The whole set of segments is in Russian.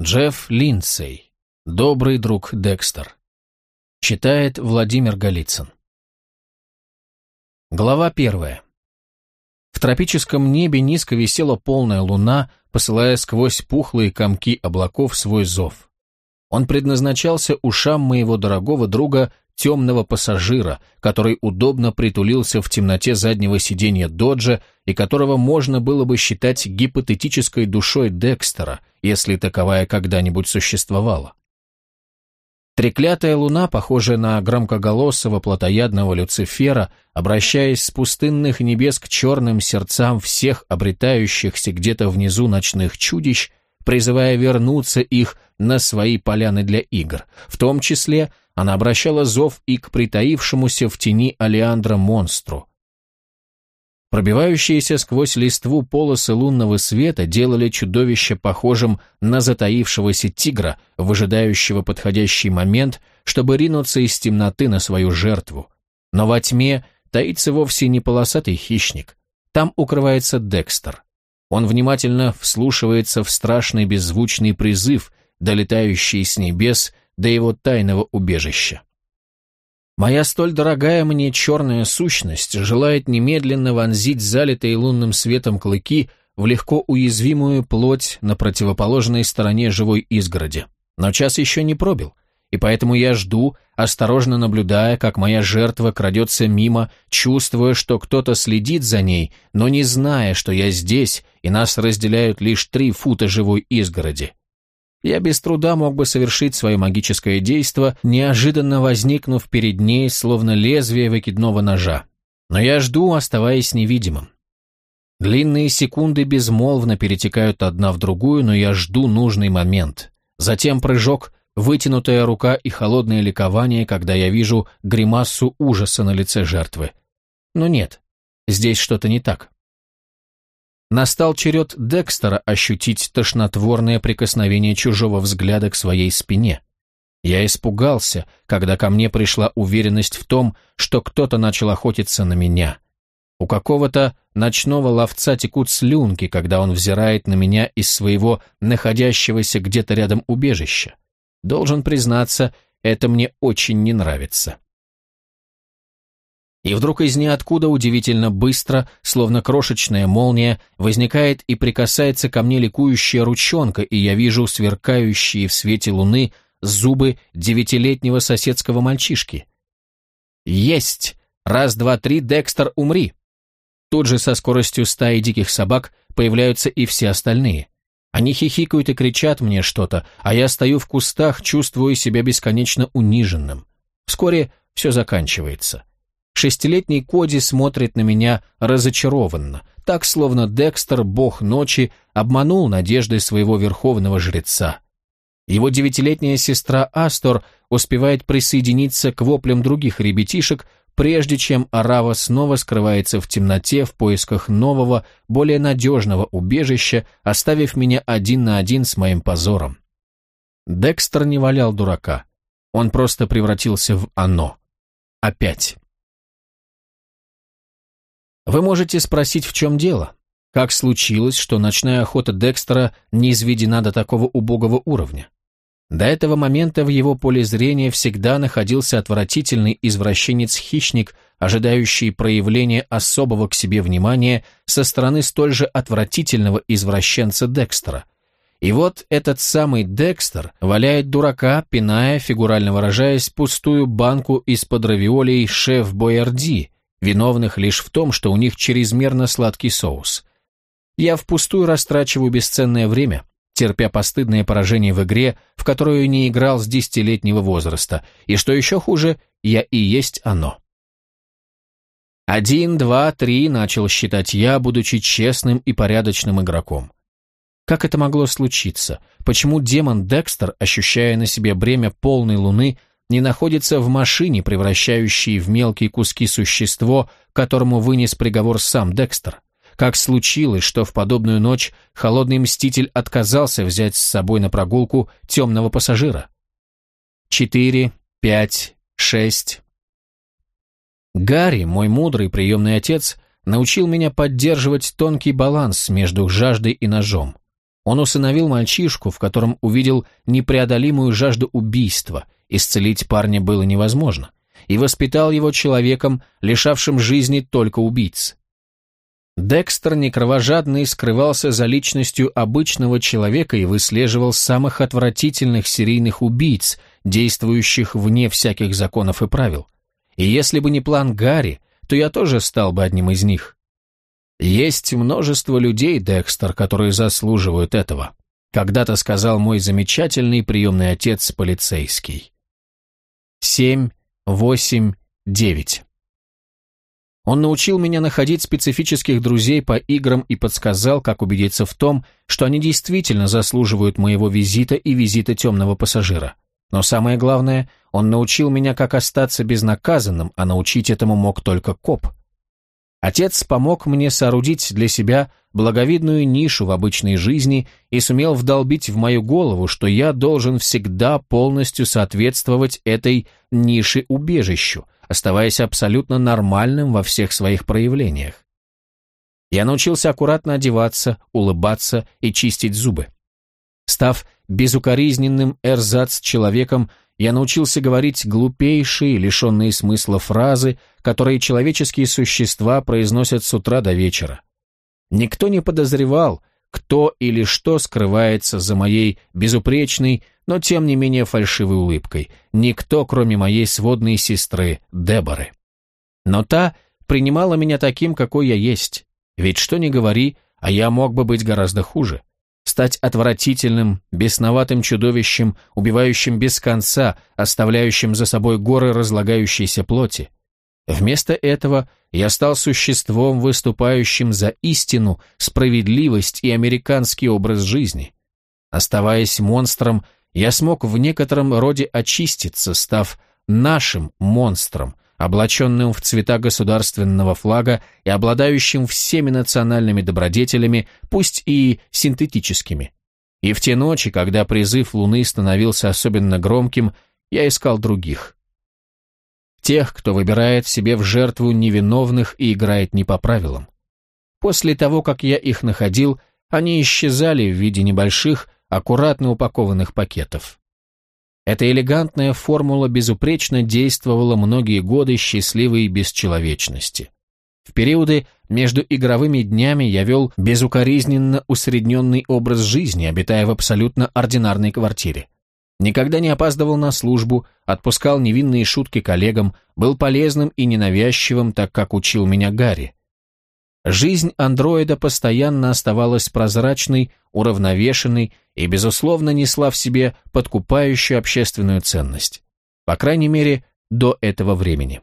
Джефф Линдсей. Добрый друг Декстер. Читает Владимир Голицын. Глава первая. В тропическом небе низко висела полная луна, посылая сквозь пухлые комки облаков свой зов. Он предназначался ушам моего дорогого друга темного пассажира, который удобно притулился в темноте заднего сиденья Доджа и которого можно было бы считать гипотетической душой Декстера, если таковая когда-нибудь существовала. Треклятая луна, похожая на громкоголосого плотоядного Люцифера, обращаясь с пустынных небес к черным сердцам всех обретающихся где-то внизу ночных чудищ, призывая вернуться их на свои поляны для игр, в том числе – она обращала зов и к притаившемуся в тени Алеандра монстру. Пробивающиеся сквозь листву полосы лунного света делали чудовище похожим на затаившегося тигра, выжидающего подходящий момент, чтобы ринуться из темноты на свою жертву. Но во тьме таится вовсе не полосатый хищник. Там укрывается Декстер. Он внимательно вслушивается в страшный беззвучный призыв, долетающий с небес до его тайного убежища. Моя столь дорогая мне черная сущность желает немедленно вонзить залитые лунным светом клыки в легко уязвимую плоть на противоположной стороне живой изгороди. Но час еще не пробил, и поэтому я жду, осторожно наблюдая, как моя жертва крадется мимо, чувствуя, что кто-то следит за ней, но не зная, что я здесь, и нас разделяют лишь три фута живой изгороди я без труда мог бы совершить свое магическое действо, неожиданно возникнув перед ней, словно лезвие выкидного ножа. Но я жду, оставаясь невидимым. Длинные секунды безмолвно перетекают одна в другую, но я жду нужный момент. Затем прыжок, вытянутая рука и холодное ликование, когда я вижу гримассу ужаса на лице жертвы. Но нет, здесь что-то не так. Настал черед Декстера ощутить тошнотворное прикосновение чужого взгляда к своей спине. Я испугался, когда ко мне пришла уверенность в том, что кто-то начал охотиться на меня. У какого-то ночного ловца текут слюнки, когда он взирает на меня из своего находящегося где-то рядом убежища. Должен признаться, это мне очень не нравится. И вдруг из ниоткуда удивительно быстро, словно крошечная молния, возникает и прикасается ко мне ликующая ручонка, и я вижу сверкающие в свете луны зубы девятилетнего соседского мальчишки. «Есть! Раз, два, три, Декстер, умри!» Тут же со скоростью стаи диких собак появляются и все остальные. Они хихикают и кричат мне что-то, а я стою в кустах, чувствую себя бесконечно униженным. Вскоре все заканчивается. Шестилетний Коди смотрит на меня разочарованно, так словно Декстер, бог ночи, обманул надеждой своего верховного жреца. Его девятилетняя сестра Астор успевает присоединиться к воплям других ребятишек, прежде чем Арава снова скрывается в темноте в поисках нового, более надежного убежища, оставив меня один на один с моим позором. Декстер не валял дурака. Он просто превратился в оно. Опять. Вы можете спросить, в чем дело? Как случилось, что ночная охота Декстера не изведена до такого убогого уровня? До этого момента в его поле зрения всегда находился отвратительный извращенец-хищник, ожидающий проявления особого к себе внимания со стороны столь же отвратительного извращенца Декстера. И вот этот самый Декстер валяет дурака, пиная, фигурально выражаясь, пустую банку из-под равиолей шеф Боярди, виновных лишь в том, что у них чрезмерно сладкий соус. Я впустую растрачиваю бесценное время, терпя постыдное поражение в игре, в которую не играл с десятилетнего возраста, и что еще хуже, я и есть оно. Один, два, три начал считать я, будучи честным и порядочным игроком. Как это могло случиться? Почему демон Декстер, ощущая на себе бремя полной луны, не находится в машине, превращающей в мелкие куски существо, которому вынес приговор сам Декстер. Как случилось, что в подобную ночь холодный мститель отказался взять с собой на прогулку темного пассажира? Четыре, пять, шесть. Гарри, мой мудрый приемный отец, научил меня поддерживать тонкий баланс между жаждой и ножом. Он усыновил мальчишку, в котором увидел непреодолимую жажду убийства, исцелить парня было невозможно, и воспитал его человеком, лишавшим жизни только убийц. Декстер некровожадный скрывался за личностью обычного человека и выслеживал самых отвратительных серийных убийц, действующих вне всяких законов и правил. И если бы не план Гарри, то я тоже стал бы одним из них. Есть множество людей, Декстер, которые заслуживают этого. Когда-то сказал мой замечательный приемный отец полицейский. Семь, восемь, девять. Он научил меня находить специфических друзей по играм и подсказал, как убедиться в том, что они действительно заслуживают моего визита и визита темного пассажира. Но самое главное, он научил меня, как остаться безнаказанным, а научить этому мог только коп. Отец помог мне соорудить для себя благовидную нишу в обычной жизни и сумел вдолбить в мою голову, что я должен всегда полностью соответствовать этой нише-убежищу, оставаясь абсолютно нормальным во всех своих проявлениях. Я научился аккуратно одеваться, улыбаться и чистить зубы. Став безукоризненным эрзац-человеком, я научился говорить глупейшие, лишенные смысла фразы, которые человеческие существа произносят с утра до вечера. Никто не подозревал, кто или что скрывается за моей безупречной, но тем не менее фальшивой улыбкой. Никто, кроме моей сводной сестры Деборы. Но та принимала меня таким, какой я есть. Ведь что ни говори, а я мог бы быть гораздо хуже. Стать отвратительным, бесноватым чудовищем, убивающим без конца, оставляющим за собой горы разлагающейся плоти. Вместо этого я стал существом, выступающим за истину, справедливость и американский образ жизни. Оставаясь монстром, я смог в некотором роде очиститься, став нашим монстром, облаченным в цвета государственного флага и обладающим всеми национальными добродетелями, пусть и синтетическими. И в те ночи, когда призыв Луны становился особенно громким, я искал других. Тех, кто выбирает себе в жертву невиновных и играет не по правилам. После того, как я их находил, они исчезали в виде небольших, аккуратно упакованных пакетов. Эта элегантная формула безупречно действовала многие годы счастливой бесчеловечности. В периоды между игровыми днями я вел безукоризненно усредненный образ жизни, обитая в абсолютно ординарной квартире. Никогда не опаздывал на службу, отпускал невинные шутки коллегам, был полезным и ненавязчивым, так как учил меня Гарри. Жизнь андроида постоянно оставалась прозрачной, уравновешенной и, безусловно, несла в себе подкупающую общественную ценность. По крайней мере, до этого времени.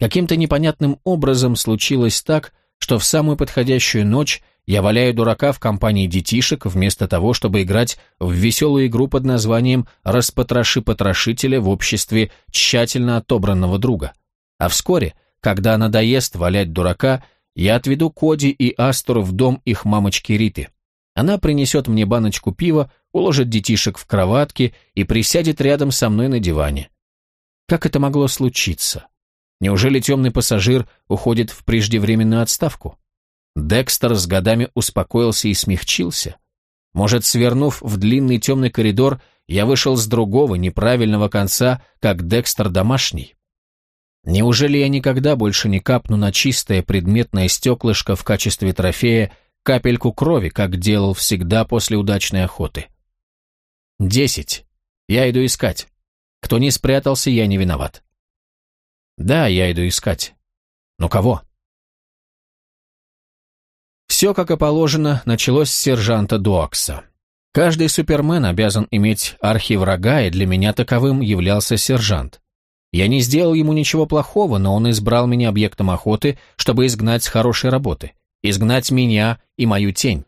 Каким-то непонятным образом случилось так, что в самую подходящую ночь я валяю дурака в компании детишек, вместо того, чтобы играть в веселую игру под названием «Распотроши потрошителя» в обществе тщательно отобранного друга. А вскоре – когда надоест валять дурака, я отведу Коди и Астор в дом их мамочки Риты. Она принесет мне баночку пива, уложит детишек в кроватке и присядет рядом со мной на диване. Как это могло случиться? Неужели темный пассажир уходит в преждевременную отставку? Декстер с годами успокоился и смягчился. Может, свернув в длинный темный коридор, я вышел с другого, неправильного конца, как Декстер домашний? Неужели я никогда больше не капну на чистое предметное стеклышко в качестве трофея капельку крови, как делал всегда после удачной охоты? Десять. Я иду искать. Кто не спрятался, я не виноват. Да, я иду искать. Но кого? Все, как и положено, началось с сержанта Дуакса. Каждый супермен обязан иметь архиврага, и для меня таковым являлся сержант. Я не сделал ему ничего плохого, но он избрал меня объектом охоты, чтобы изгнать с хорошей работы, изгнать меня и мою тень.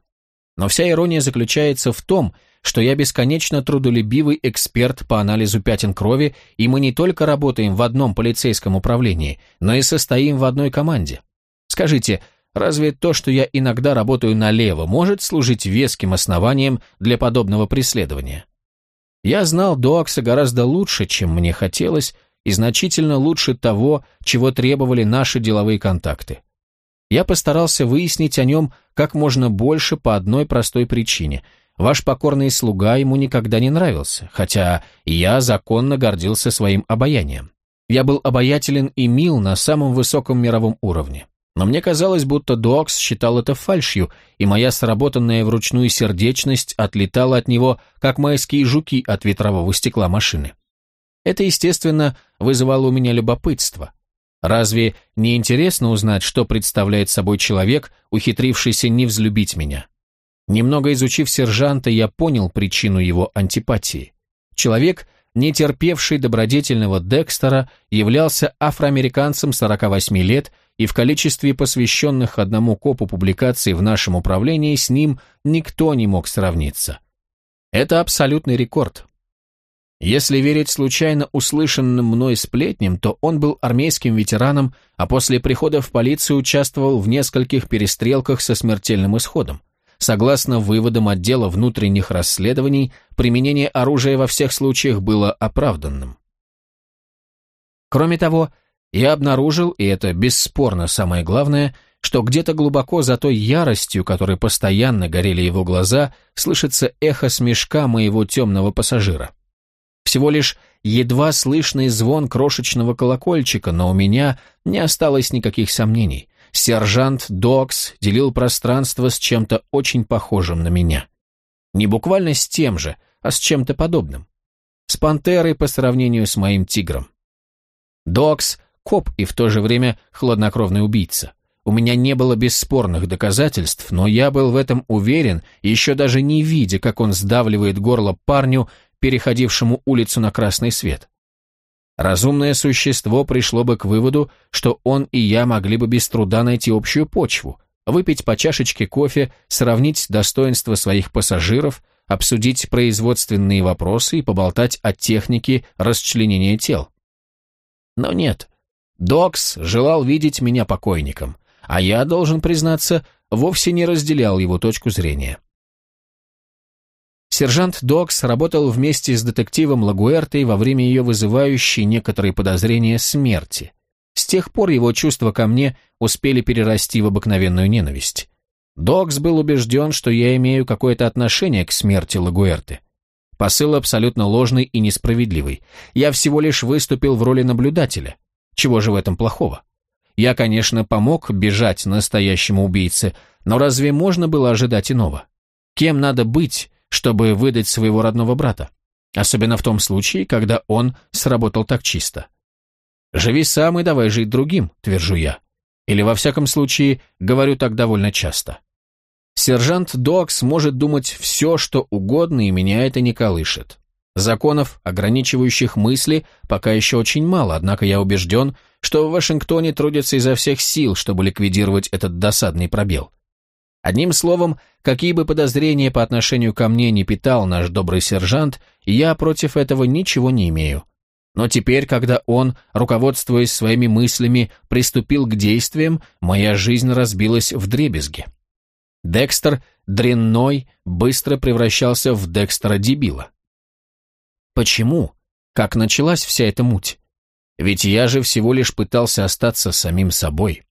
Но вся ирония заключается в том, что я бесконечно трудолюбивый эксперт по анализу пятен крови, и мы не только работаем в одном полицейском управлении, но и состоим в одной команде. Скажите, разве то, что я иногда работаю налево, может служить веским основанием для подобного преследования? Я знал Доакса гораздо лучше, чем мне хотелось, и значительно лучше того, чего требовали наши деловые контакты. Я постарался выяснить о нем как можно больше по одной простой причине. Ваш покорный слуга ему никогда не нравился, хотя я законно гордился своим обаянием. Я был обаятелен и мил на самом высоком мировом уровне. Но мне казалось, будто Дуакс считал это фальшью, и моя сработанная вручную сердечность отлетала от него, как майские жуки от ветрового стекла машины. Это, естественно, вызывало у меня любопытство. Разве не интересно узнать, что представляет собой человек, ухитрившийся не взлюбить меня? Немного изучив сержанта, я понял причину его антипатии. Человек, не терпевший добродетельного Декстера, являлся афроамериканцем 48 лет, и в количестве посвященных одному копу публикаций в нашем управлении с ним никто не мог сравниться. Это абсолютный рекорд. Если верить случайно услышанным мной сплетням, то он был армейским ветераном, а после прихода в полицию участвовал в нескольких перестрелках со смертельным исходом. Согласно выводам отдела внутренних расследований, применение оружия во всех случаях было оправданным. Кроме того, я обнаружил, и это бесспорно самое главное, что где-то глубоко за той яростью, которой постоянно горели его глаза, слышится эхо смешка моего темного пассажира. Всего лишь едва слышный звон крошечного колокольчика, но у меня не осталось никаких сомнений. Сержант Докс делил пространство с чем-то очень похожим на меня. Не буквально с тем же, а с чем-то подобным. С пантерой по сравнению с моим тигром. Докс — коп и в то же время хладнокровный убийца. У меня не было бесспорных доказательств, но я был в этом уверен, еще даже не видя, как он сдавливает горло парню, переходившему улицу на красный свет. Разумное существо пришло бы к выводу, что он и я могли бы без труда найти общую почву, выпить по чашечке кофе, сравнить достоинства своих пассажиров, обсудить производственные вопросы и поболтать о технике расчленения тел. Но нет, Докс желал видеть меня покойником, а я, должен признаться, вовсе не разделял его точку зрения. Сержант Докс работал вместе с детективом Лагуэртой во время ее вызывающей некоторые подозрения смерти. С тех пор его чувства ко мне успели перерасти в обыкновенную ненависть. Докс был убежден, что я имею какое-то отношение к смерти Лагуэрты. Посыл абсолютно ложный и несправедливый. Я всего лишь выступил в роли наблюдателя. Чего же в этом плохого? Я, конечно, помог бежать настоящему убийце, но разве можно было ожидать иного? Кем надо быть, чтобы выдать своего родного брата. Особенно в том случае, когда он сработал так чисто. «Живи сам и давай жить другим», — твержу я. Или, во всяком случае, говорю так довольно часто. Сержант Докс может думать все, что угодно, и меня это не колышет. Законов, ограничивающих мысли, пока еще очень мало, однако я убежден, что в Вашингтоне трудятся изо всех сил, чтобы ликвидировать этот досадный пробел. Одним словом, какие бы подозрения по отношению ко мне не питал наш добрый сержант, я против этого ничего не имею. Но теперь, когда он, руководствуясь своими мыслями, приступил к действиям, моя жизнь разбилась в дребезги. Декстер, дрянной, быстро превращался в Декстера-дебила. Почему? Как началась вся эта муть? Ведь я же всего лишь пытался остаться самим собой.